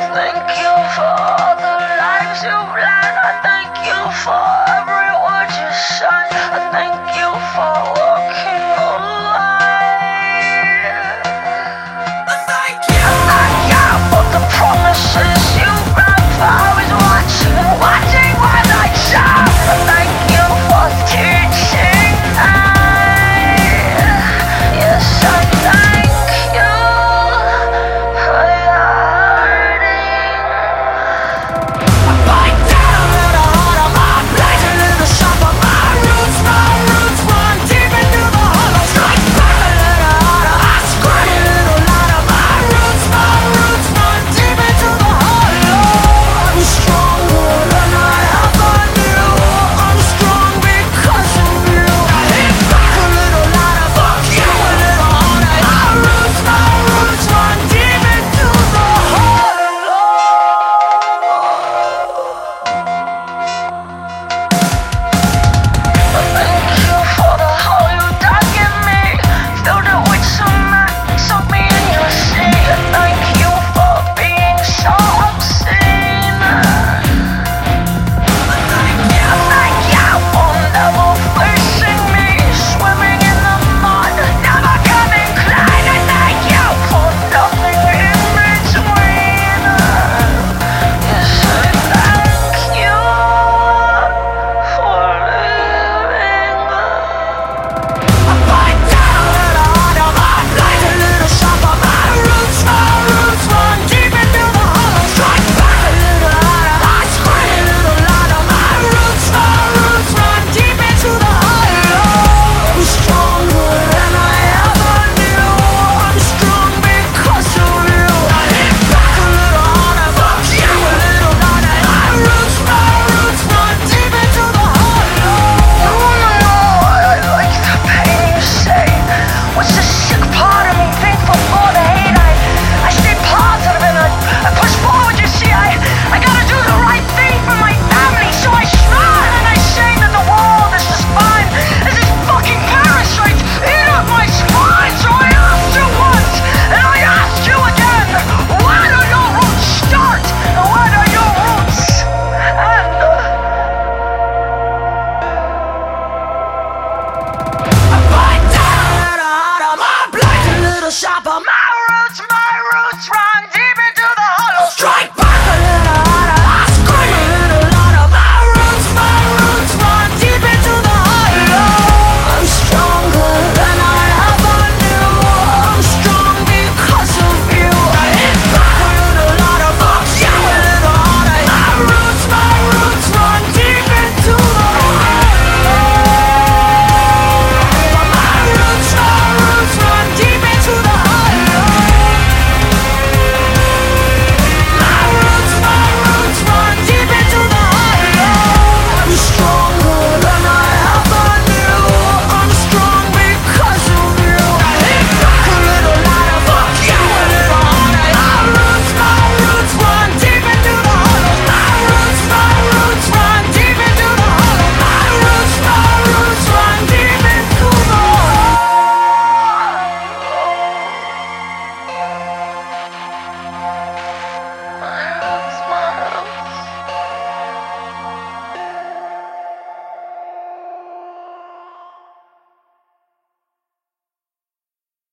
Thank you for the shop, I'm out, my